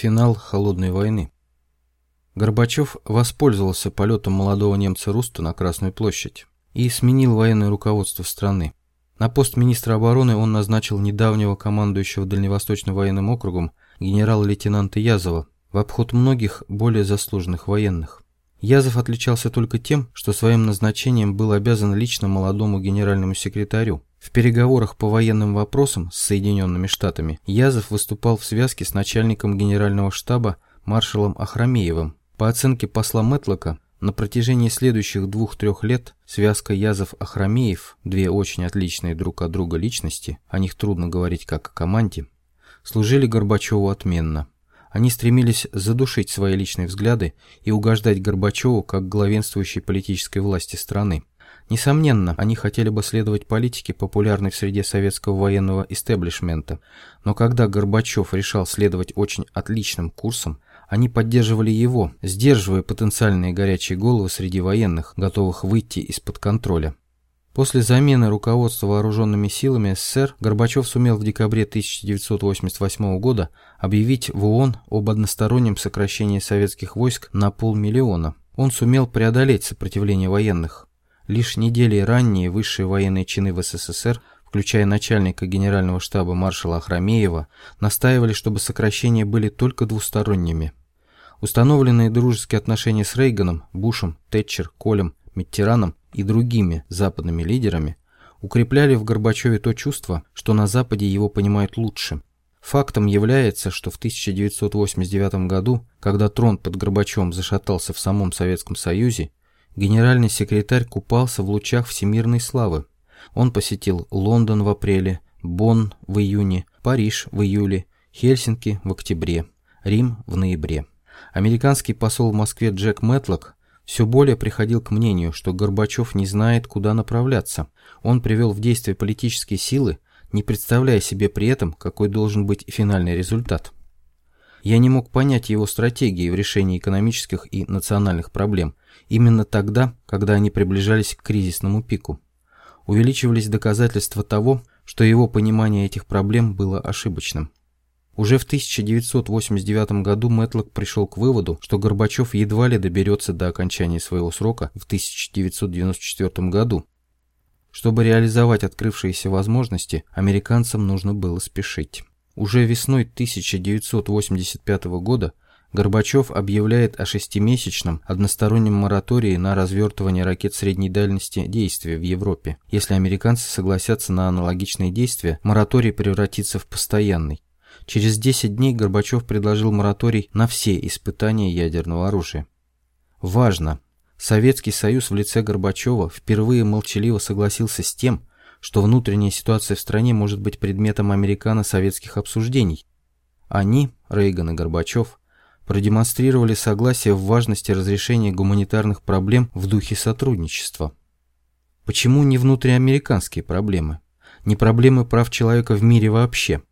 Финал Холодной войны. Горбачев воспользовался полетом молодого немца Русту на Красную площадь и сменил военное руководство страны. На пост министра обороны он назначил недавнего командующего Дальневосточным военным округом генерала-лейтенанта Язова в обход многих более заслуженных военных. Язов отличался только тем, что своим назначением был обязан лично молодому генеральному секретарю, в переговорах по военным вопросам с Соединенными Штатами Язов выступал в связке с начальником генерального штаба маршалом Ахрамеевым. По оценке посла Мэтлока, на протяжении следующих двух-трех лет связка Язов-Ахрамеев, две очень отличные друг от друга личности, о них трудно говорить как о команде, служили Горбачеву отменно. Они стремились задушить свои личные взгляды и угождать Горбачеву как главенствующей политической власти страны. Несомненно, они хотели бы следовать политике, популярной в среде советского военного истеблишмента, но когда Горбачев решал следовать очень отличным курсом, они поддерживали его, сдерживая потенциальные горячие головы среди военных, готовых выйти из-под контроля. После замены руководства вооруженными силами СССР Горбачев сумел в декабре 1988 года объявить в ООН об одностороннем сокращении советских войск на полмиллиона. Он сумел преодолеть сопротивление военных. Лишь недели ранее высшие военные чины в СССР, включая начальника генерального штаба маршала Ахрамеева, настаивали, чтобы сокращения были только двусторонними. Установленные дружеские отношения с Рейганом, Бушем, Тэтчер, Колем, Миттераном и другими западными лидерами укрепляли в Горбачеве то чувство, что на Западе его понимают лучше. Фактом является, что в 1989 году, когда трон под Горбачевым зашатался в самом Советском Союзе, Генеральный секретарь купался в лучах всемирной славы. Он посетил Лондон в апреле, Бонн в июне, Париж в июле, Хельсинки в октябре, Рим в ноябре. Американский посол в Москве Джек Мэтлок все более приходил к мнению, что Горбачев не знает, куда направляться. Он привел в действие политические силы, не представляя себе при этом, какой должен быть финальный результат. Я не мог понять его стратегии в решении экономических и национальных проблем именно тогда, когда они приближались к кризисному пику. Увеличивались доказательства того, что его понимание этих проблем было ошибочным. Уже в 1989 году Мэтлок пришел к выводу, что Горбачев едва ли доберется до окончания своего срока в 1994 году. Чтобы реализовать открывшиеся возможности, американцам нужно было спешить. Уже весной 1985 года Горбачев объявляет о шестимесячном одностороннем моратории на развертывание ракет средней дальности действия в Европе. Если американцы согласятся на аналогичные действия, мораторий превратится в постоянный. Через 10 дней Горбачев предложил мораторий на все испытания ядерного оружия. Важно! Советский Союз в лице Горбачева впервые молчаливо согласился с тем, что внутренняя ситуация в стране может быть предметом американо-советских обсуждений. Они, Рейган и Горбачев, продемонстрировали согласие в важности разрешения гуманитарных проблем в духе сотрудничества. Почему не внутриамериканские проблемы? Не проблемы прав человека в мире вообще?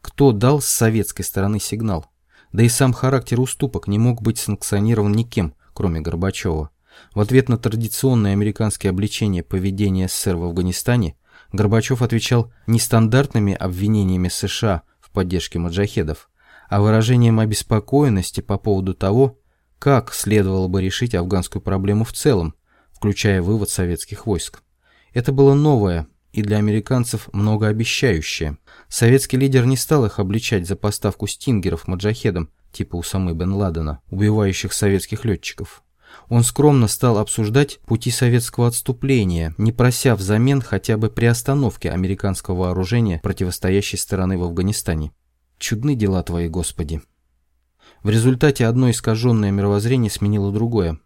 Кто дал с советской стороны сигнал? Да и сам характер уступок не мог быть санкционирован никем, кроме Горбачева. В ответ на традиционное американское обличение поведения СССР в Афганистане, Горбачев отвечал нестандартными обвинениями США в поддержке маджахедов, а выражением обеспокоенности по поводу того, как следовало бы решить афганскую проблему в целом, включая вывод советских войск. Это было новое и для американцев многообещающее. Советский лидер не стал их обличать за поставку стингеров маджахедам, типа Усамы бен Ладена, убивающих советских летчиков. Он скромно стал обсуждать пути советского отступления, не прося взамен хотя бы приостановки американского вооружения противостоящей стороны в Афганистане. Чудны дела твои, Господи. В результате одно искаженное мировоззрение сменило другое.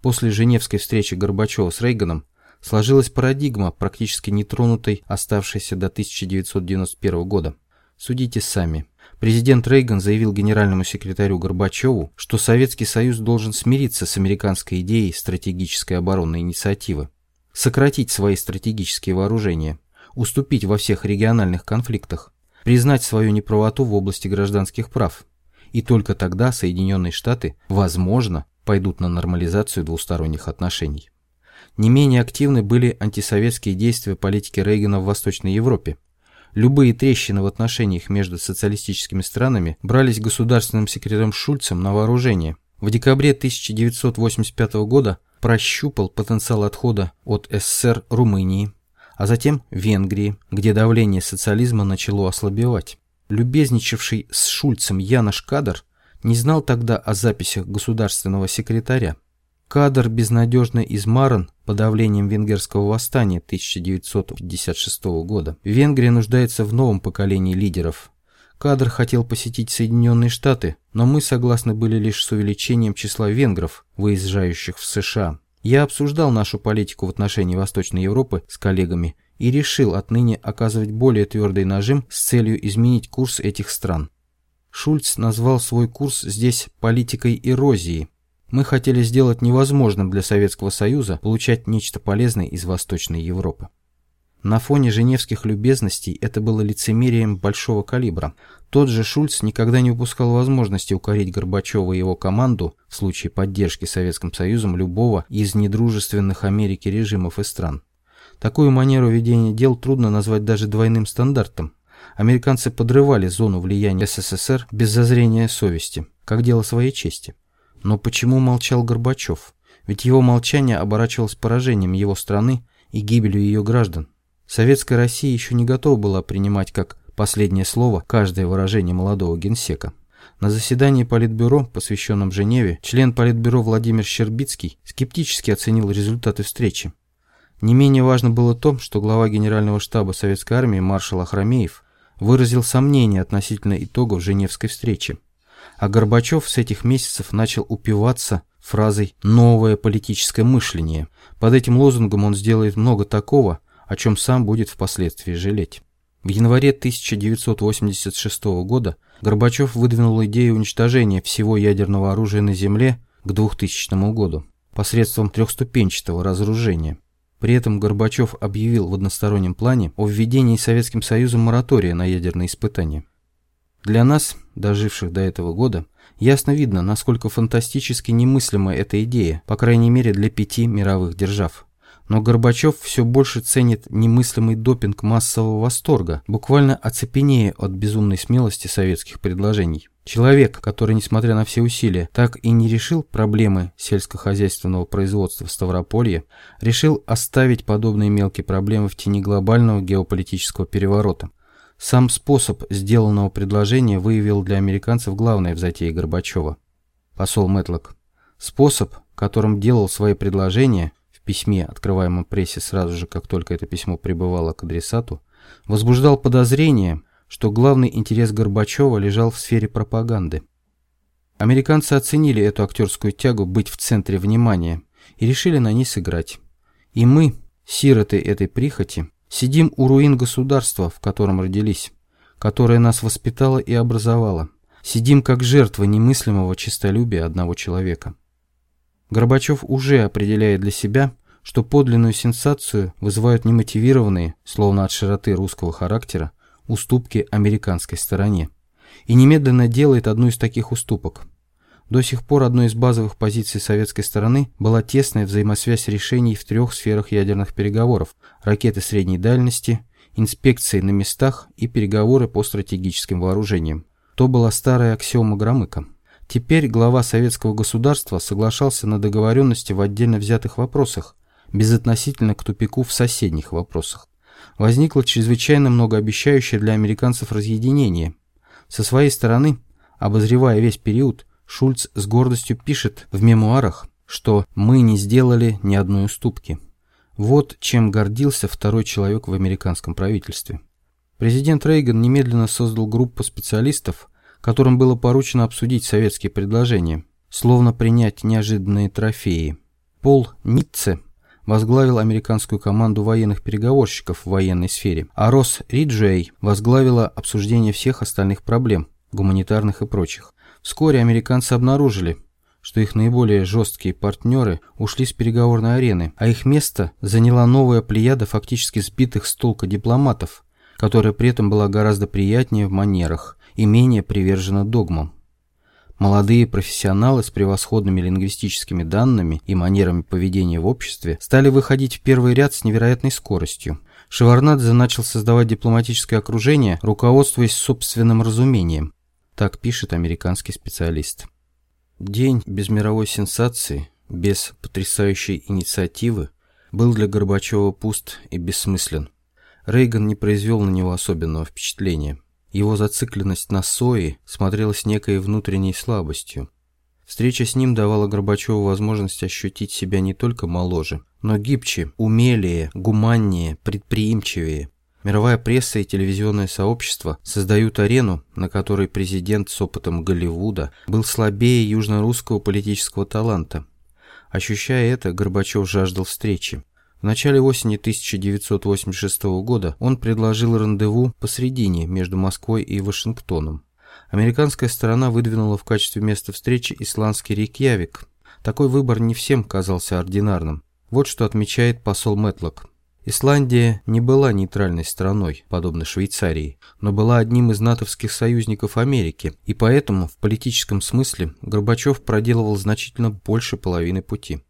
После Женевской встречи Горбачева с Рейганом сложилась парадигма, практически нетронутой, оставшейся до 1991 года. Судите сами. Президент Рейган заявил генеральному секретарю Горбачеву, что Советский Союз должен смириться с американской идеей стратегической оборонной инициативы, сократить свои стратегические вооружения, уступить во всех региональных конфликтах, признать свою неправоту в области гражданских прав. И только тогда Соединенные Штаты, возможно, пойдут на нормализацию двусторонних отношений. Не менее активны были антисоветские действия политики Рейгана в Восточной Европе. Любые трещины в отношениях между социалистическими странами брались государственным секретарем Шульцем на вооружение. В декабре 1985 года прощупал потенциал отхода от СССР Румынии, а затем Венгрии, где давление социализма начало ослабевать. Любезничавший с Шульцем Янош Кадр не знал тогда о записях государственного секретаря. Кадр безнадежно измаран подавлением венгерского восстания 1956 года. Венгрия нуждается в новом поколении лидеров. Кадр хотел посетить Соединенные Штаты, но мы согласны были лишь с увеличением числа венгров, выезжающих в США. Я обсуждал нашу политику в отношении Восточной Европы с коллегами и решил отныне оказывать более твердый нажим с целью изменить курс этих стран. Шульц назвал свой курс здесь политикой эрозии, мы хотели сделать невозможным для Советского Союза получать нечто полезное из Восточной Европы. На фоне женевских любезностей это было лицемерием большого калибра. Тот же Шульц никогда не упускал возможности укорить Горбачева и его команду в случае поддержки Советским Союзом любого из недружественных Америке режимов и стран. Такую манеру ведения дел трудно назвать даже двойным стандартом. Американцы подрывали зону влияния СССР без зазрения совести, как дело своей чести. Но почему молчал Горбачев? Ведь его молчание оборачивалось поражением его страны и гибелью ее граждан. Советская Россия еще не готова была принимать как последнее слово каждое выражение молодого генсека. На заседании Политбюро, посвященном Женеве, член Политбюро Владимир Щербицкий скептически оценил результаты встречи. Не менее важно было то, что глава Генерального штаба Советской Армии маршал Ахрамеев выразил сомнения относительно итогов Женевской встречи. А Горбачев с этих месяцев начал упиваться фразой «новое политическое мышление». Под этим лозунгом он сделает много такого, о чем сам будет впоследствии жалеть. В январе 1986 года Горбачев выдвинул идею уничтожения всего ядерного оружия на Земле к 2000 году посредством трехступенчатого разоружения. При этом Горбачев объявил в одностороннем плане о введении Советским Союзом моратория на ядерные испытания. Для нас, доживших до этого года, ясно видно, насколько фантастически немыслима эта идея, по крайней мере для пяти мировых держав. Но Горбачев все больше ценит немыслимый допинг массового восторга, буквально оцепенея от безумной смелости советских предложений. Человек, который, несмотря на все усилия, так и не решил проблемы сельскохозяйственного производства в Ставрополье, решил оставить подобные мелкие проблемы в тени глобального геополитического переворота – сам способ сделанного предложения выявил для американцев главное в затее Горбачева. Посол Мэтлок. Способ, которым делал свои предложения, в письме, открываемом прессе сразу же, как только это письмо прибывало к адресату, возбуждал подозрение, что главный интерес Горбачева лежал в сфере пропаганды. Американцы оценили эту актерскую тягу быть в центре внимания и решили на ней сыграть. И мы, сироты этой прихоти, Сидим у руин государства, в котором родились, которое нас воспитало и образовало. Сидим как жертва немыслимого честолюбия одного человека. Горбачев уже определяет для себя, что подлинную сенсацию вызывают немотивированные, словно от широты русского характера, уступки американской стороне. И немедленно делает одну из таких уступок. До сих пор одной из базовых позиций советской стороны была тесная взаимосвязь решений в трех сферах ядерных переговоров – ракеты средней дальности, инспекции на местах и переговоры по стратегическим вооружениям. То была старая аксиома Громыка. Теперь глава советского государства соглашался на договоренности в отдельно взятых вопросах, безотносительно к тупику в соседних вопросах. Возникло чрезвычайно многообещающее для американцев разъединение. Со своей стороны, обозревая весь период, Шульц с гордостью пишет в мемуарах, что «мы не сделали ни одной уступки». Вот чем гордился второй человек в американском правительстве. Президент Рейган немедленно создал группу специалистов, которым было поручено обсудить советские предложения, словно принять неожиданные трофеи. Пол Ницце возглавил американскую команду военных переговорщиков в военной сфере, а Росс Риджуэй возглавила обсуждение всех остальных проблем, гуманитарных и прочих. Вскоре американцы обнаружили, что их наиболее жесткие партнеры ушли с переговорной арены, а их место заняла новая плеяда фактически сбитых с толка дипломатов, которая при этом была гораздо приятнее в манерах и менее привержена догмам. Молодые профессионалы с превосходными лингвистическими данными и манерами поведения в обществе стали выходить в первый ряд с невероятной скоростью. Шеварнадзе начал создавать дипломатическое окружение, руководствуясь собственным разумением. Так пишет американский специалист. День без мировой сенсации, без потрясающей инициативы, был для Горбачева пуст и бессмыслен. Рейган не произвел на него особенного впечатления. Его зацикленность на СОИ смотрелась некой внутренней слабостью. Встреча с ним давала Горбачеву возможность ощутить себя не только моложе, но гибче, умелее, гуманнее, предприимчивее. Мировая пресса и телевизионное сообщество создают арену, на которой президент с опытом Голливуда был слабее южно-русского политического таланта. Ощущая это, Горбачев жаждал встречи. В начале осени 1986 года он предложил рандеву посредине между Москвой и Вашингтоном. Американская сторона выдвинула в качестве места встречи исландский Рейкьявик. Такой выбор не всем казался ординарным. Вот что отмечает посол Мэтлок. Исландия не была нейтральной страной, подобно Швейцарии, но была одним из натовских союзников Америки, и поэтому в политическом смысле Горбачев проделывал значительно больше половины пути.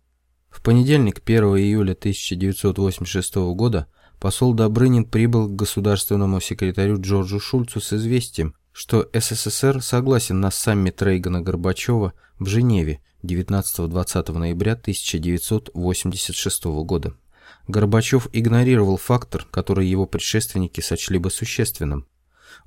В понедельник, 1 июля 1986 года, посол Добрынин прибыл к государственному секретарю Джорджу Шульцу с известием, что СССР согласен на саммит Рейгана-Горбачева в Женеве 19-20 ноября 1986 года. Горбачев игнорировал фактор, который его предшественники сочли бы существенным.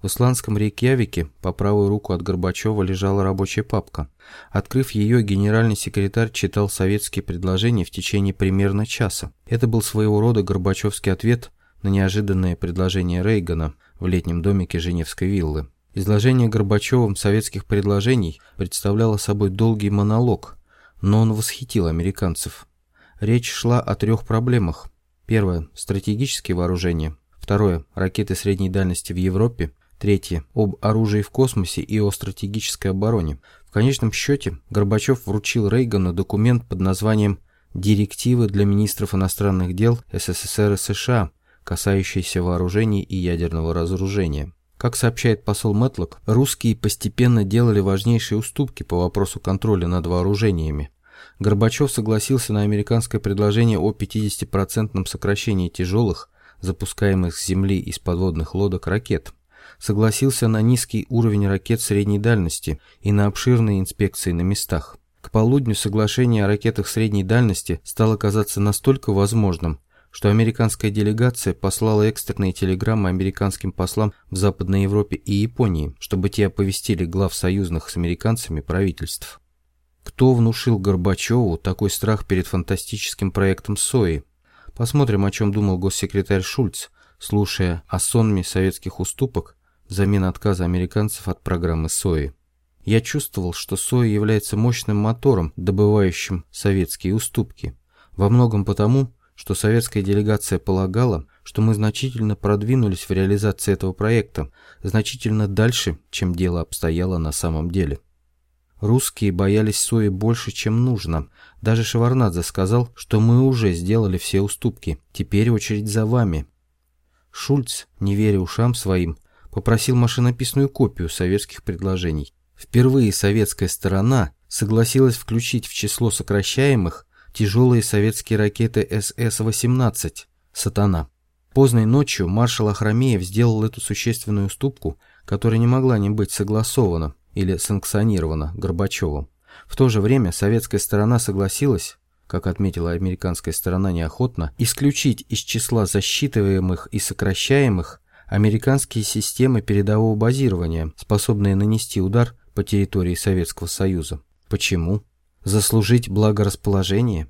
В исландском Рейкьявике по правую руку от Горбачева лежала рабочая папка. Открыв ее, генеральный секретарь читал советские предложения в течение примерно часа. Это был своего рода горбачевский ответ на неожиданное предложение Рейгана в летнем домике Женевской виллы. Изложение Горбачевым советских предложений представляло собой долгий монолог, но он восхитил американцев. Речь шла о трех проблемах. Первое – стратегические вооружения. Второе – ракеты средней дальности в Европе. Третье – об оружии в космосе и о стратегической обороне. В конечном счете Горбачев вручил Рейгану документ под названием «Директивы для министров иностранных дел СССР и США», касающиеся вооружений и ядерного разоружения. Как сообщает посол Мэтлок, русские постепенно делали важнейшие уступки по вопросу контроля над вооружениями. Горбачев согласился на американское предложение о 50% сокращении тяжелых, запускаемых с Земли из подводных лодок ракет. Согласился на низкий уровень ракет средней дальности и на обширные инспекции на местах. К полудню соглашение о ракетах средней дальности стало казаться настолько возможным, что американская делегация послала экстренные телеграммы американским послам в Западной Европе и Японии, чтобы те оповестили глав союзных с американцами правительств. Кто внушил Горбачеву такой страх перед фантастическим проектом СОИ? Посмотрим, о чем думал госсекретарь Шульц, слушая о сонме советских уступок взамен отказа американцев от программы СОИ. Я чувствовал, что СОИ является мощным мотором, добывающим советские уступки. Во многом потому, что советская делегация полагала, что мы значительно продвинулись в реализации этого проекта, значительно дальше, чем дело обстояло на самом деле. Русские боялись сои больше, чем нужно. Даже Шеварнадзе сказал, что мы уже сделали все уступки. Теперь очередь за вами. Шульц, не веря ушам своим, попросил машинописную копию советских предложений. Впервые советская сторона согласилась включить в число сокращаемых тяжелые советские ракеты СС-18 «Сатана». Поздной ночью маршал Ахрамеев сделал эту существенную уступку, которая не могла не быть согласована или санкционировано Горбачевым. В то же время советская сторона согласилась, как отметила американская сторона неохотно, исключить из числа засчитываемых и сокращаемых американские системы передового базирования, способные нанести удар по территории Советского Союза. Почему? Заслужить благорасположение?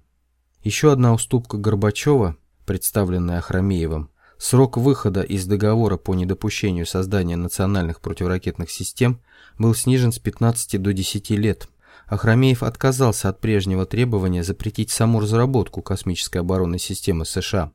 Еще одна уступка Горбачева, представленная Ахрамеевым, Срок выхода из договора по недопущению создания национальных противоракетных систем был снижен с 15 до 10 лет. Ахрамеев отказался от прежнего требования запретить саму разработку космической оборонной системы США.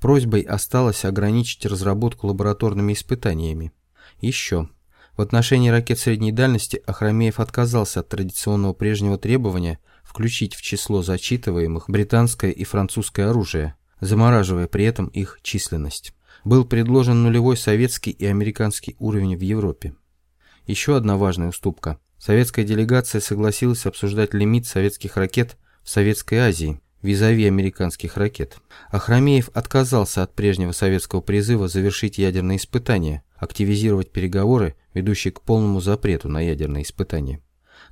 Просьбой осталось ограничить разработку лабораторными испытаниями. Еще. В отношении ракет средней дальности Ахрамеев отказался от традиционного прежнего требования включить в число зачитываемых британское и французское оружие – замораживая при этом их численность. Был предложен нулевой советский и американский уровень в Европе. Еще одна важная уступка. Советская делегация согласилась обсуждать лимит советских ракет в Советской Азии, визави американских ракет. Ахрамеев отказался от прежнего советского призыва завершить ядерные испытания, активизировать переговоры, ведущие к полному запрету на ядерные испытания.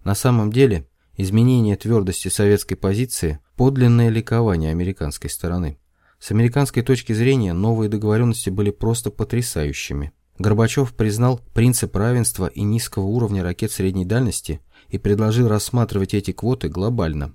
На самом деле, изменение твердости советской позиции – подлинное ликование американской стороны. С американской точки зрения новые договоренности были просто потрясающими. Горбачев признал принцип равенства и низкого уровня ракет средней дальности и предложил рассматривать эти квоты глобально.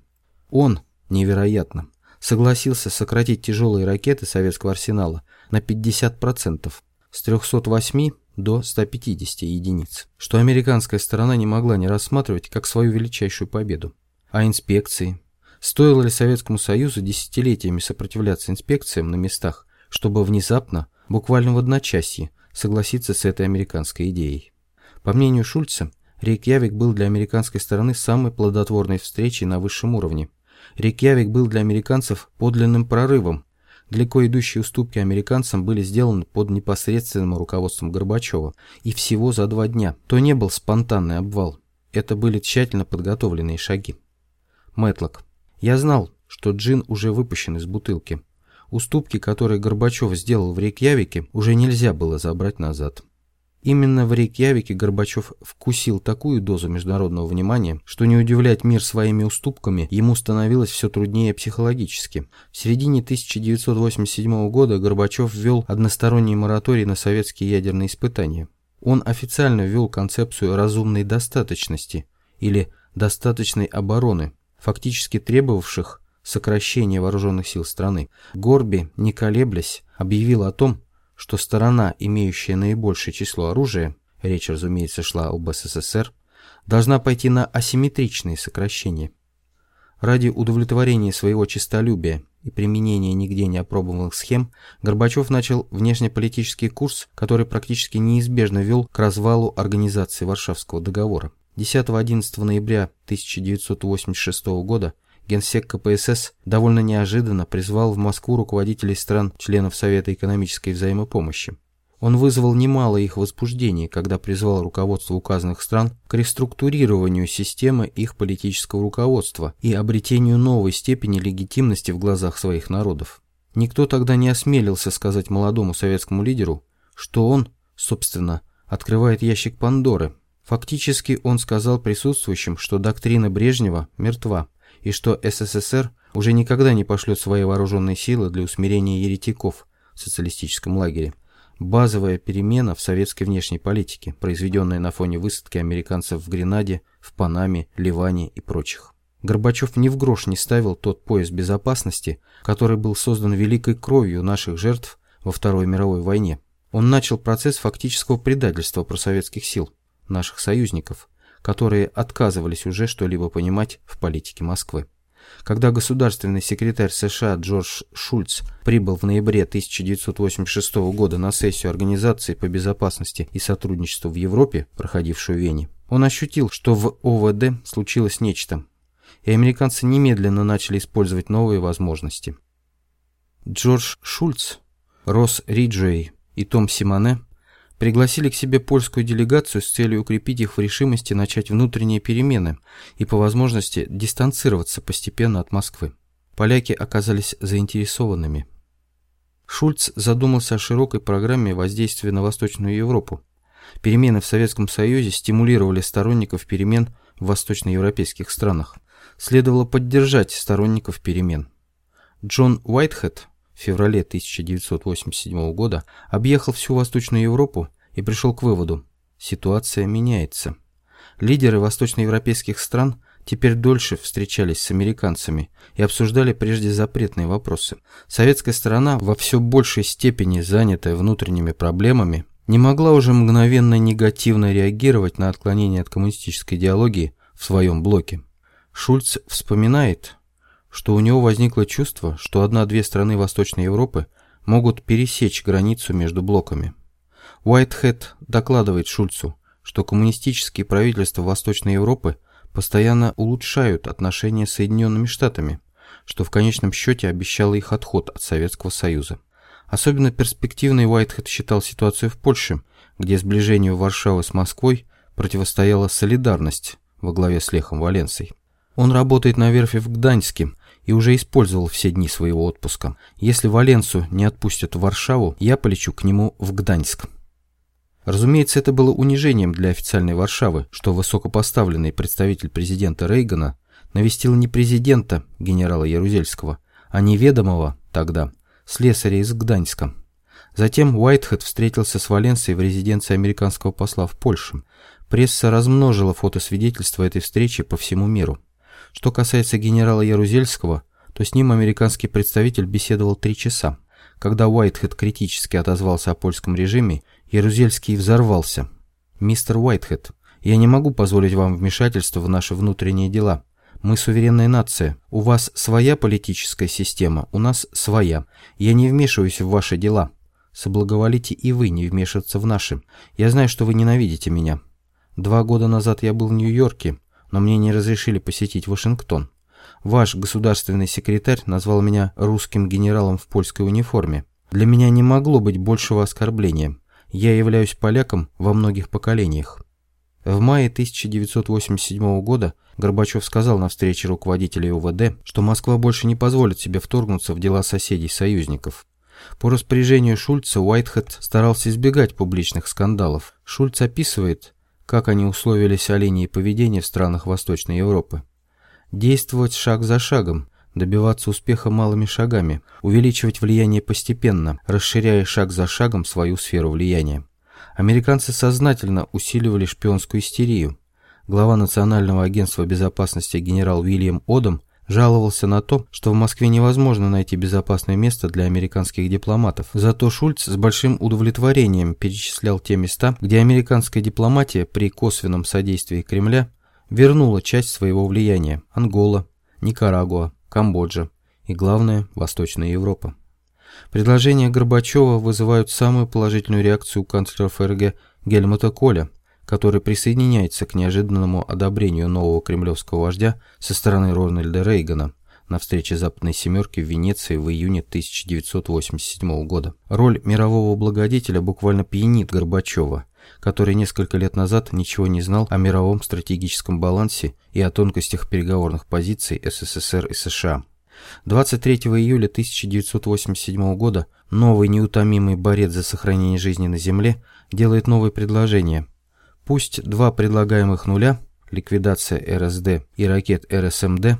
Он, невероятно, согласился сократить тяжелые ракеты советского арсенала на 50%, с 308 до 150 единиц, что американская сторона не могла не рассматривать как свою величайшую победу. А инспекции? Стоило ли Советскому Союзу десятилетиями сопротивляться инспекциям на местах, чтобы внезапно, буквально в одночасье, согласиться с этой американской идеей? По мнению Шульца, Рейкьявик был для американской стороны самой плодотворной встречей на высшем уровне. Рейкьявик был для американцев подлинным прорывом. Далеко идущие уступки американцам были сделаны под непосредственным руководством Горбачева, и всего за два дня. То не был спонтанный обвал. Это были тщательно подготовленные шаги. Мэтлок. Я знал, что джин уже выпущен из бутылки. Уступки, которые Горбачев сделал в Рейкьявике, уже нельзя было забрать назад. Именно в Рейкьявике Горбачев вкусил такую дозу международного внимания, что не удивлять мир своими уступками ему становилось все труднее психологически. В середине 1987 года Горбачев ввел односторонний мораторий на советские ядерные испытания. Он официально ввел концепцию разумной достаточности или достаточной обороны, фактически требовавших сокращения вооруженных сил страны. Горби, не колеблясь, объявил о том, что сторона, имеющая наибольшее число оружия, речь, разумеется, шла об СССР, должна пойти на асимметричные сокращения. Ради удовлетворения своего честолюбия и применения нигде не опробованных схем, Горбачев начал внешнеполитический курс, который практически неизбежно вел к развалу организации Варшавского договора. 10-11 ноября 1986 года Генсек КПСС довольно неожиданно призвал в Москву руководителей стран, членов Совета экономической взаимопомощи. Он вызвал немало их возбуждений, когда призвал руководство указанных стран к реструктурированию системы их политического руководства и обретению новой степени легитимности в глазах своих народов. Никто тогда не осмелился сказать молодому советскому лидеру, что он, собственно, открывает ящик Пандоры. Фактически он сказал присутствующим, что доктрина Брежнева мертва, и что СССР уже никогда не пошлет свои вооруженные силы для усмирения еретиков в социалистическом лагере. Базовая перемена в советской внешней политике, произведенная на фоне высадки американцев в Гренаде, в Панаме, Ливане и прочих. Горбачев ни в грош не ставил тот пояс безопасности, который был создан великой кровью наших жертв во Второй мировой войне. Он начал процесс фактического предательства просоветских сил, наших союзников, которые отказывались уже что-либо понимать в политике Москвы. Когда государственный секретарь США Джордж Шульц прибыл в ноябре 1986 года на сессию Организации по безопасности и сотрудничеству в Европе, проходившую в Вене, он ощутил, что в ОВД случилось нечто, и американцы немедленно начали использовать новые возможности. Джордж Шульц, Росс Риджей и Том Симоне пригласили к себе польскую делегацию с целью укрепить их в решимости начать внутренние перемены и по возможности дистанцироваться постепенно от Москвы. Поляки оказались заинтересованными. Шульц задумался о широкой программе воздействия на Восточную Европу. Перемены в Советском Союзе стимулировали сторонников перемен в восточноевропейских странах. Следовало поддержать сторонников перемен. Джон Уайтхед в феврале 1987 года объехал всю Восточную Европу и пришел к выводу – ситуация меняется. Лидеры восточноевропейских стран теперь дольше встречались с американцами и обсуждали прежде запретные вопросы. Советская сторона, во все большей степени занятая внутренними проблемами, не могла уже мгновенно негативно реагировать на отклонение от коммунистической идеологии в своем блоке. Шульц вспоминает, что у него возникло чувство, что одна-две страны Восточной Европы могут пересечь границу между блоками. Уайтхед докладывает Шульцу, что коммунистические правительства Восточной Европы постоянно улучшают отношения с Соединенными Штатами, что в конечном счете обещало их отход от Советского Союза. Особенно перспективной Уайтхед считал ситуацию в Польше, где сближению Варшавы с Москвой противостояла солидарность во главе с Лехом Валенсой. Он работает на верфи в Гданьске и уже использовал все дни своего отпуска. Если Валенсу не отпустят в Варшаву, я полечу к нему в Гданьск. Разумеется, это было унижением для официальной Варшавы, что высокопоставленный представитель президента Рейгана навестил не президента, генерала Ярузельского, а неведомого тогда, слесаря из Гданьска. Затем Уайтхед встретился с Валенсией в резиденции американского посла в Польше. Пресса размножила фотосвидетельства этой встречи по всему миру. Что касается генерала Ярузельского, то с ним американский представитель беседовал три часа. Когда Уайтхед критически отозвался о польском режиме, Ярузельский взорвался. «Мистер Уайтхед, я не могу позволить вам вмешательства в наши внутренние дела. Мы суверенная нация. У вас своя политическая система, у нас своя. Я не вмешиваюсь в ваши дела. Соблаговолите и вы не вмешиваться в наши. Я знаю, что вы ненавидите меня. Два года назад я был в Нью-Йорке, но мне не разрешили посетить Вашингтон. Ваш государственный секретарь назвал меня русским генералом в польской униформе. Для меня не могло быть большего оскорбления. Я являюсь поляком во многих поколениях. В мае 1987 года Горбачев сказал на встрече руководителей УВД, что Москва больше не позволит себе вторгнуться в дела соседей-союзников. По распоряжению Шульца Уайтхед старался избегать публичных скандалов. Шульц описывает, как они условились о линии поведения в странах Восточной Европы. Действовать шаг за шагом, добиваться успеха малыми шагами, увеличивать влияние постепенно, расширяя шаг за шагом свою сферу влияния. Американцы сознательно усиливали шпионскую истерию. Глава Национального агентства безопасности генерал Уильям Одам жаловался на то, что в Москве невозможно найти безопасное место для американских дипломатов. Зато Шульц с большим удовлетворением перечислял те места, где американская дипломатия при косвенном содействии Кремля вернула часть своего влияния – Ангола, Никарагуа, Камбоджа и, главное, Восточная Европа. Предложения Горбачева вызывают самую положительную реакцию канцлера ФРГ Гельмута Коля – который присоединяется к неожиданному одобрению нового кремлевского вождя со стороны Рональда Рейгана на встрече Западной Семерки в Венеции в июне 1987 года. Роль мирового благодетеля буквально пьянит Горбачева, который несколько лет назад ничего не знал о мировом стратегическом балансе и о тонкостях переговорных позиций СССР и США. 23 июля 1987 года новый неутомимый борец за сохранение жизни на Земле делает новое предложение – Пусть два предлагаемых нуля, ликвидация РСД и ракет РСМД,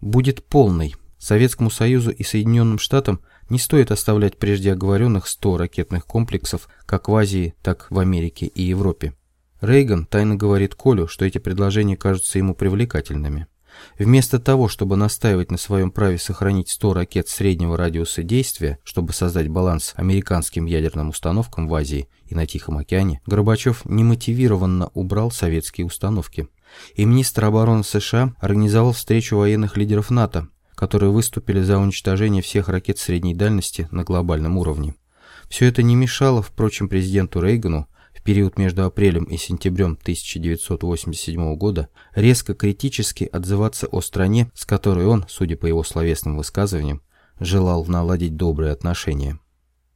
будет полной. Советскому Союзу и Соединенным Штатам не стоит оставлять прежде оговоренных 100 ракетных комплексов как в Азии, так в Америке и Европе. Рейган тайно говорит Колю, что эти предложения кажутся ему привлекательными. Вместо того, чтобы настаивать на своем праве сохранить 100 ракет среднего радиуса действия, чтобы создать баланс американским ядерным установкам в Азии и на Тихом океане, Горбачев немотивированно убрал советские установки. И министр обороны США организовал встречу военных лидеров НАТО, которые выступили за уничтожение всех ракет средней дальности на глобальном уровне. Все это не мешало, впрочем, президенту Рейгану период между апрелем и сентябрем 1987 года резко критически отзываться о стране, с которой он, судя по его словесным высказываниям, желал наладить добрые отношения.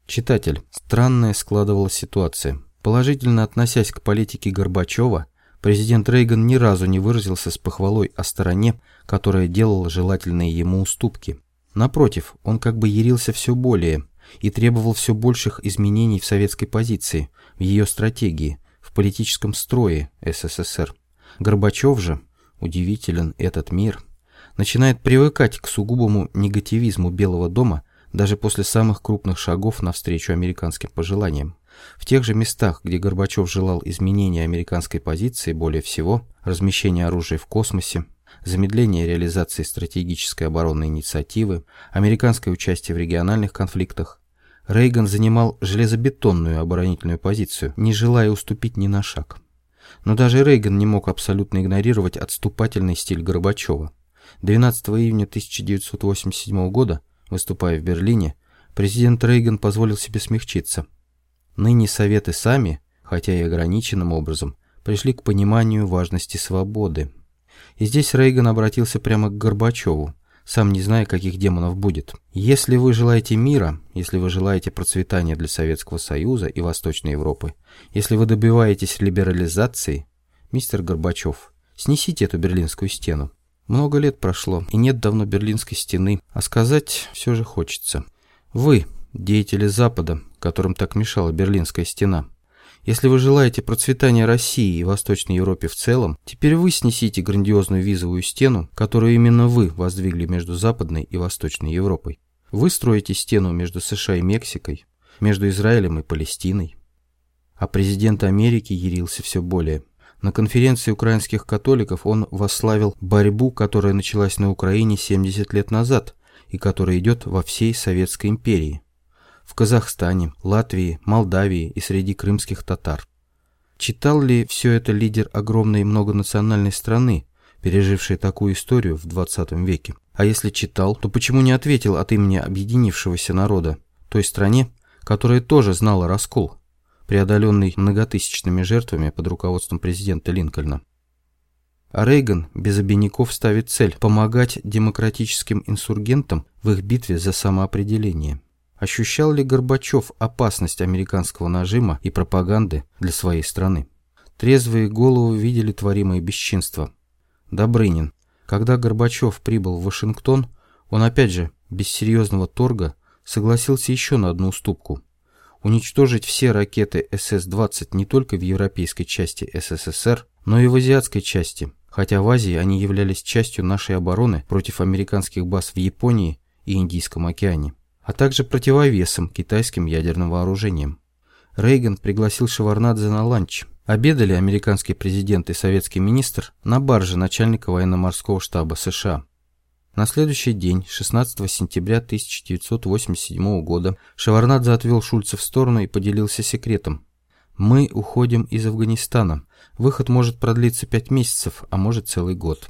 Читатель, странная складывалась ситуация. Положительно относясь к политике Горбачева, президент Рейган ни разу не выразился с похвалой о стороне, которая делала желательные ему уступки. Напротив, он как бы ярился все более и требовал все больших изменений в советской позиции, в ее стратегии, в политическом строе СССР. Горбачев же, удивителен этот мир, начинает привыкать к сугубому негативизму Белого дома даже после самых крупных шагов навстречу американским пожеланиям. В тех же местах, где Горбачев желал изменения американской позиции более всего, размещения оружия в космосе, замедления реализации стратегической оборонной инициативы, американское участие в региональных конфликтах, Рейган занимал железобетонную оборонительную позицию, не желая уступить ни на шаг. Но даже Рейган не мог абсолютно игнорировать отступательный стиль Горбачева. 12 июня 1987 года, выступая в Берлине, президент Рейган позволил себе смягчиться. Ныне Советы сами, хотя и ограниченным образом, пришли к пониманию важности свободы. И здесь Рейган обратился прямо к Горбачеву, сам не зная, каких демонов будет. Если вы желаете мира, если вы желаете процветания для Советского Союза и Восточной Европы, если вы добиваетесь либерализации, мистер Горбачев, снесите эту Берлинскую стену. Много лет прошло, и нет давно Берлинской стены, а сказать все же хочется. Вы, деятели Запада, которым так мешала Берлинская стена, если вы желаете процветания России и Восточной Европе в целом, теперь вы снесите грандиозную визовую стену, которую именно вы воздвигли между Западной и Восточной Европой. Вы строите стену между США и Мексикой, между Израилем и Палестиной. А президент Америки ярился все более. На конференции украинских католиков он восславил борьбу, которая началась на Украине 70 лет назад и которая идет во всей Советской империи. В Казахстане, Латвии, Молдавии и среди крымских татар. Читал ли все это лидер огромной многонациональной страны, пережившей такую историю в 20 веке? А если читал, то почему не ответил от имени объединившегося народа, той стране, которая тоже знала раскол? преодоленный многотысячными жертвами под руководством президента Линкольна. А Рейган без обиняков ставит цель помогать демократическим инсургентам в их битве за самоопределение. Ощущал ли Горбачев опасность американского нажима и пропаганды для своей страны? Трезвые головы видели творимое бесчинство. Добрынин. Когда Горбачев прибыл в Вашингтон, он опять же, без серьезного торга, согласился еще на одну уступку – уничтожить все ракеты СС-20 не только в европейской части СССР, но и в азиатской части, хотя в Азии они являлись частью нашей обороны против американских баз в Японии и Индийском океане, а также противовесом китайским ядерным вооружением. Рейган пригласил Шеварнадзе на ланч. Обедали американский президент и советский министр на барже начальника военно-морского штаба США. На следующий день, 16 сентября 1987 года, Шеварнадзе отвел Шульца в сторону и поделился секретом. «Мы уходим из Афганистана. Выход может продлиться пять месяцев, а может целый год».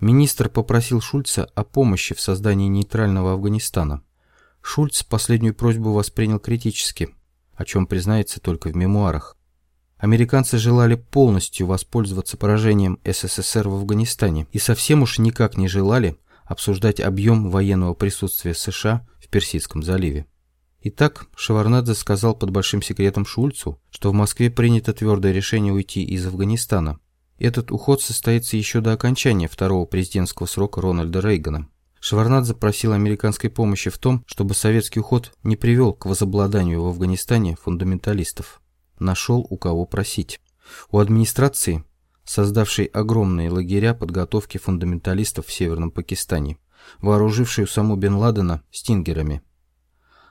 Министр попросил Шульца о помощи в создании нейтрального Афганистана. Шульц последнюю просьбу воспринял критически, о чем признается только в мемуарах. Американцы желали полностью воспользоваться поражением СССР в Афганистане и совсем уж никак не желали обсуждать объем военного присутствия США в Персидском заливе. Итак, Шеварнадзе сказал под большим секретом Шульцу, что в Москве принято твердое решение уйти из Афганистана. Этот уход состоится еще до окончания второго президентского срока Рональда Рейгана. Шеварнадзе просил американской помощи в том, чтобы советский уход не привел к возобладанию в Афганистане фундаменталистов. Нашел у кого просить. У администрации создавший огромные лагеря подготовки фундаменталистов в Северном Пакистане, вооружившую саму Бен Ладена стингерами.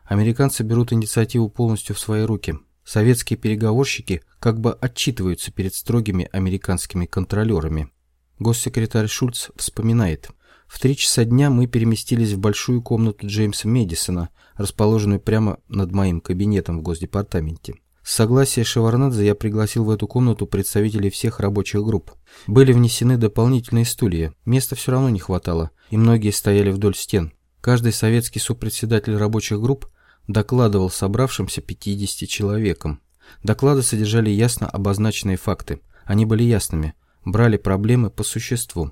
Американцы берут инициативу полностью в свои руки. Советские переговорщики как бы отчитываются перед строгими американскими контролерами. Госсекретарь Шульц вспоминает. В три часа дня мы переместились в большую комнату Джеймса Медисона, расположенную прямо над моим кабинетом в Госдепартаменте. С согласия Шеварнадзе я пригласил в эту комнату представителей всех рабочих групп. Были внесены дополнительные стулья, места все равно не хватало, и многие стояли вдоль стен. Каждый советский сопредседатель рабочих групп докладывал собравшимся 50 человекам. Доклады содержали ясно обозначенные факты. Они были ясными, брали проблемы по существу.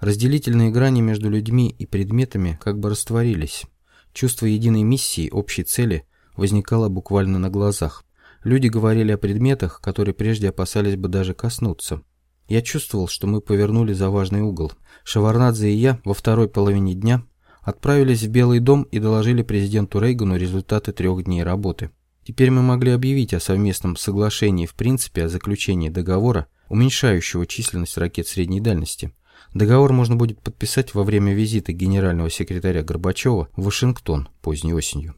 Разделительные грани между людьми и предметами как бы растворились. Чувство единой миссии, общей цели возникало буквально на глазах. Люди говорили о предметах, которые прежде опасались бы даже коснуться. Я чувствовал, что мы повернули за важный угол. Шеварнадзе и я во второй половине дня отправились в Белый дом и доложили президенту Рейгану результаты трех дней работы. Теперь мы могли объявить о совместном соглашении в принципе о заключении договора, уменьшающего численность ракет средней дальности. Договор можно будет подписать во время визита генерального секретаря Горбачева в Вашингтон поздней осенью.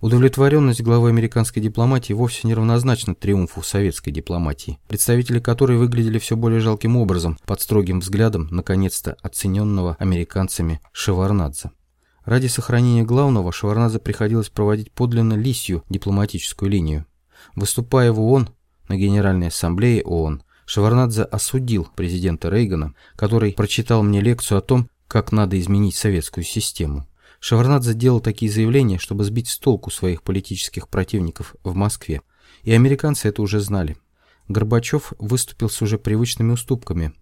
Удовлетворенность главы американской дипломатии вовсе не равнозначна триумфу советской дипломатии, представители которой выглядели все более жалким образом под строгим взглядом, наконец-то оцененного американцами Шеварнадзе. Ради сохранения главного Шеварнадзе приходилось проводить подлинно лисью дипломатическую линию. Выступая в ООН, на Генеральной Ассамблее ООН, Шеварнадзе осудил президента Рейгана, который прочитал мне лекцию о том, как надо изменить советскую систему. Шеварнадзе делал такие заявления, чтобы сбить с толку своих политических противников в Москве. И американцы это уже знали. Горбачев выступил с уже привычными уступками.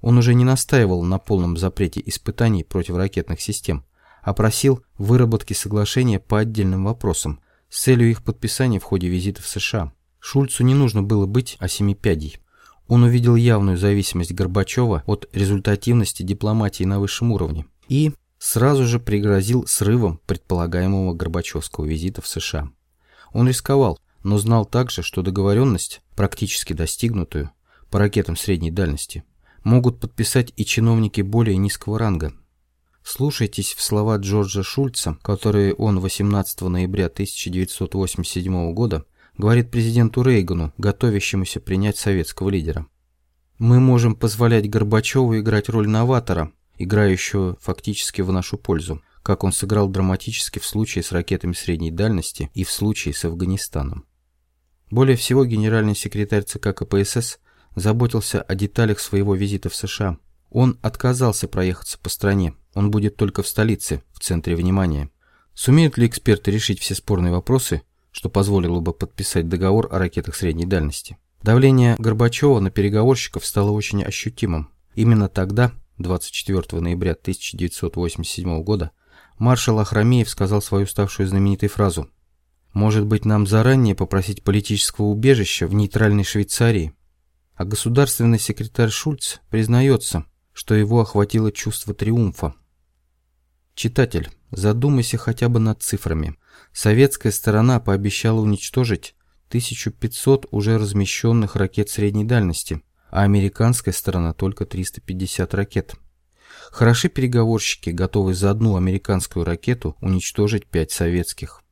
Он уже не настаивал на полном запрете испытаний противоракетных систем, а просил выработки соглашения по отдельным вопросам с целью их подписания в ходе визита в США. Шульцу не нужно было быть осемипядей. Он увидел явную зависимость Горбачева от результативности дипломатии на высшем уровне и сразу же пригрозил срывом предполагаемого Горбачевского визита в США. Он рисковал, но знал также, что договоренность, практически достигнутую, по ракетам средней дальности, могут подписать и чиновники более низкого ранга. Слушайтесь в слова Джорджа Шульца, которые он 18 ноября 1987 года говорит президенту Рейгану, готовящемуся принять советского лидера. Мы можем позволять Горбачеву играть роль новатора, играющего фактически в нашу пользу, как он сыграл драматически в случае с ракетами средней дальности и в случае с Афганистаном. Более всего генеральный секретарь ЦК КПСС заботился о деталях своего визита в США. Он отказался проехаться по стране, он будет только в столице, в центре внимания. Сумеют ли эксперты решить все спорные вопросы, что позволило бы подписать договор о ракетах средней дальности? Давление Горбачева на переговорщиков стало очень ощутимым. Именно тогда, 24 ноября 1987 года, маршал Ахрамеев сказал свою ставшую знаменитой фразу «Может быть, нам заранее попросить политического убежища в нейтральной Швейцарии?» А государственный секретарь Шульц признается, что его охватило чувство триумфа. Читатель, задумайся хотя бы над цифрами. Советская сторона пообещала уничтожить 1500 уже размещенных ракет средней дальности, а американская сторона только 350 ракет. Хороши переговорщики, готовы за одну американскую ракету уничтожить пять советских.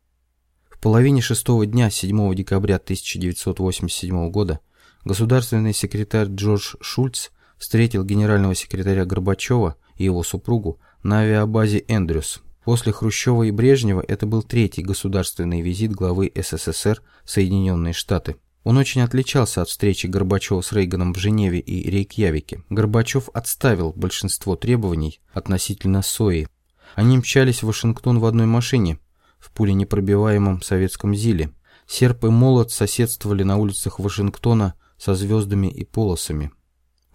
В половине шестого дня 7 декабря 1987 года государственный секретарь Джордж Шульц встретил генерального секретаря Горбачева и его супругу на авиабазе «Эндрюс». После Хрущева и Брежнева это был третий государственный визит главы СССР Соединенные Штаты. Он очень отличался от встречи Горбачева с Рейганом в Женеве и Рейкьявике. Горбачев отставил большинство требований относительно СОИ. Они мчались в Вашингтон в одной машине, в пуленепробиваемом советском ЗИЛе. Серп и молот соседствовали на улицах Вашингтона со звездами и полосами.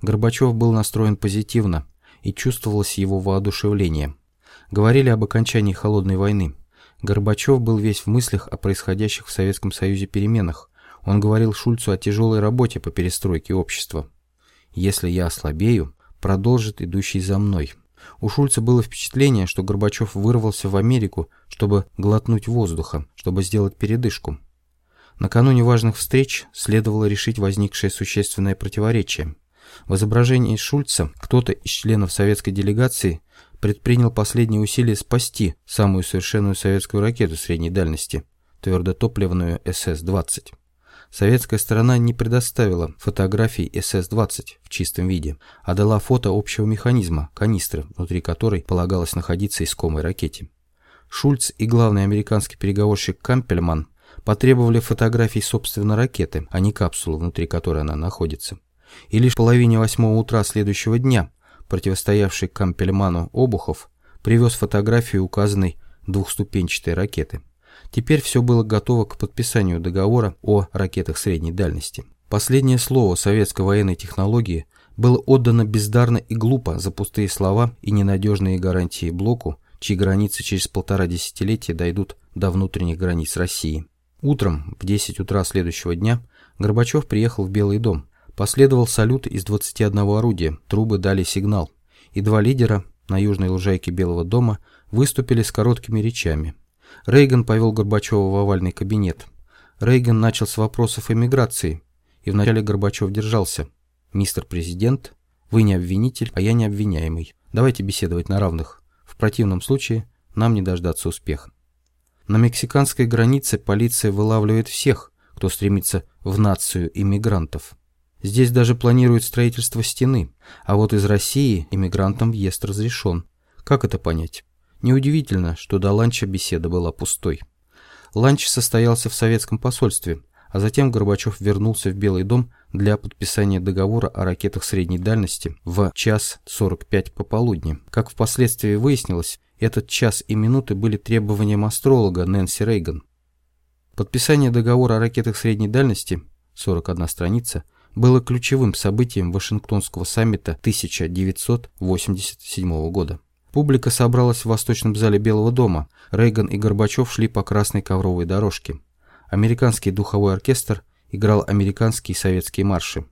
Горбачев был настроен позитивно, и чувствовалось его воодушевление. Говорили об окончании холодной войны. Горбачев был весь в мыслях о происходящих в Советском Союзе переменах. Он говорил Шульцу о тяжелой работе по перестройке общества. «Если я ослабею, продолжит идущий за мной». У Шульца было впечатление, что Горбачев вырвался в Америку, чтобы глотнуть воздуха, чтобы сделать передышку. Накануне важных встреч следовало решить возникшее существенное противоречие. В изображении Шульца кто-то из членов советской делегации предпринял последние усилия спасти самую совершенную советскую ракету средней дальности, твердотопливную СС-20. Советская сторона не предоставила фотографий СС-20 в чистом виде, а дала фото общего механизма, канистры, внутри которой полагалось находиться искомой ракете. Шульц и главный американский переговорщик Кампельман потребовали фотографий собственно ракеты, а не капсулы, внутри которой она находится. И лишь в половине восьмого утра следующего дня противостоявший Кампельману Обухов привез фотографию указанной двухступенчатой ракеты. Теперь все было готово к подписанию договора о ракетах средней дальности. Последнее слово советской военной технологии было отдано бездарно и глупо за пустые слова и ненадежные гарантии блоку, чьи границы через полтора десятилетия дойдут до внутренних границ России. Утром в 10 утра следующего дня Горбачев приехал в Белый дом, Последовал салют из 21 орудия, трубы дали сигнал, и два лидера на южной лужайке Белого дома выступили с короткими речами. Рейган повел Горбачева в овальный кабинет. Рейган начал с вопросов эмиграции, и вначале Горбачев держался. «Мистер президент, вы не обвинитель, а я не обвиняемый. Давайте беседовать на равных. В противном случае нам не дождаться успеха». На мексиканской границе полиция вылавливает всех, кто стремится в нацию иммигрантов. Здесь даже планируют строительство стены, а вот из России иммигрантам въезд разрешен. Как это понять? Неудивительно, что до ланча беседа была пустой. Ланч состоялся в советском посольстве, а затем Горбачев вернулся в Белый дом для подписания договора о ракетах средней дальности в час 45 пополудни. Как впоследствии выяснилось, этот час и минуты были требованием астролога Нэнси Рейган. Подписание договора о ракетах средней дальности, 41 страница, было ключевым событием Вашингтонского саммита 1987 года. Публика собралась в восточном зале Белого дома. Рейган и Горбачев шли по красной ковровой дорожке. Американский духовой оркестр играл американские и советские марши.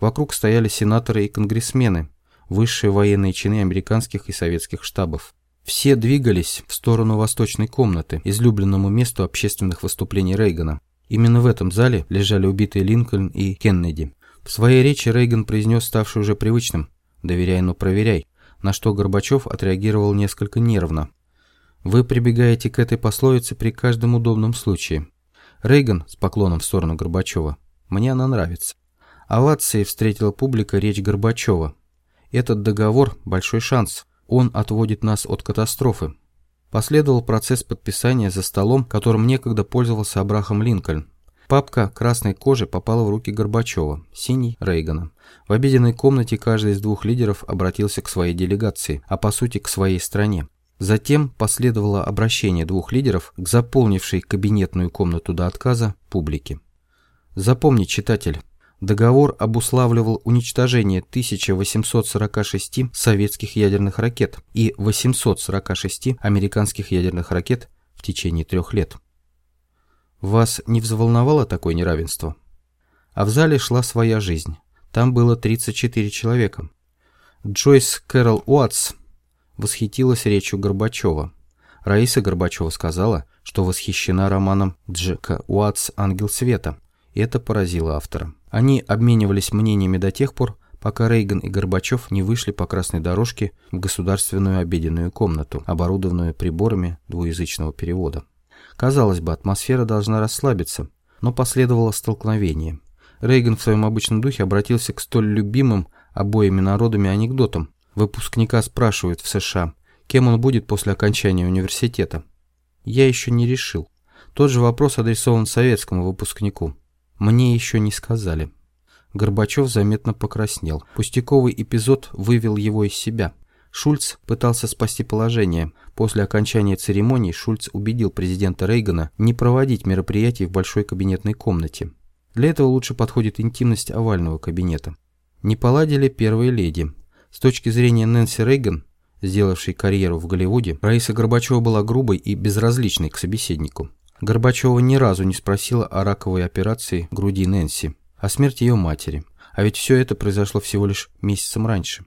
Вокруг стояли сенаторы и конгрессмены, высшие военные чины американских и советских штабов. Все двигались в сторону восточной комнаты, излюбленному месту общественных выступлений Рейгана. Именно в этом зале лежали убитые Линкольн и Кеннеди. В своей речи Рейган произнес ставший уже привычным «доверяй, но проверяй», на что Горбачев отреагировал несколько нервно. «Вы прибегаете к этой пословице при каждом удобном случае». Рейган с поклоном в сторону Горбачева. «Мне она нравится». Овацией встретила публика речь Горбачева. «Этот договор – большой шанс. Он отводит нас от катастрофы». Последовал процесс подписания за столом, которым некогда пользовался Абрахам Линкольн. Папка красной кожи попала в руки Горбачева, синий – Рейгана. В обеденной комнате каждый из двух лидеров обратился к своей делегации, а по сути к своей стране. Затем последовало обращение двух лидеров к заполнившей кабинетную комнату до отказа публике. Запомни, читатель, договор обуславливал уничтожение 1846 советских ядерных ракет и 846 американских ядерных ракет в течение трех лет. Вас не взволновало такое неравенство? А в зале шла своя жизнь. Там было 34 человека. Джойс Кэрол Уатс восхитилась речью Горбачева. Раиса Горбачева сказала, что восхищена романом Джека Уатс «Ангел света», и это поразило автора. Они обменивались мнениями до тех пор, пока Рейган и Горбачев не вышли по красной дорожке в государственную обеденную комнату, оборудованную приборами двуязычного перевода. Казалось бы, атмосфера должна расслабиться, но последовало столкновение. Рейган в своем обычном духе обратился к столь любимым обоими народами анекдотам. Выпускника спрашивают в США, кем он будет после окончания университета. Я еще не решил. Тот же вопрос адресован советскому выпускнику. Мне еще не сказали. Горбачев заметно покраснел. Пустяковый эпизод вывел его из себя. Шульц пытался спасти положение. После окончания церемонии Шульц убедил президента Рейгана не проводить мероприятий в большой кабинетной комнате. Для этого лучше подходит интимность овального кабинета. Не поладили первые леди. С точки зрения Нэнси Рейган, сделавшей карьеру в Голливуде, Раиса Горбачева была грубой и безразличной к собеседнику. Горбачева ни разу не спросила о раковой операции груди Нэнси, о смерти ее матери. А ведь все это произошло всего лишь месяцем раньше.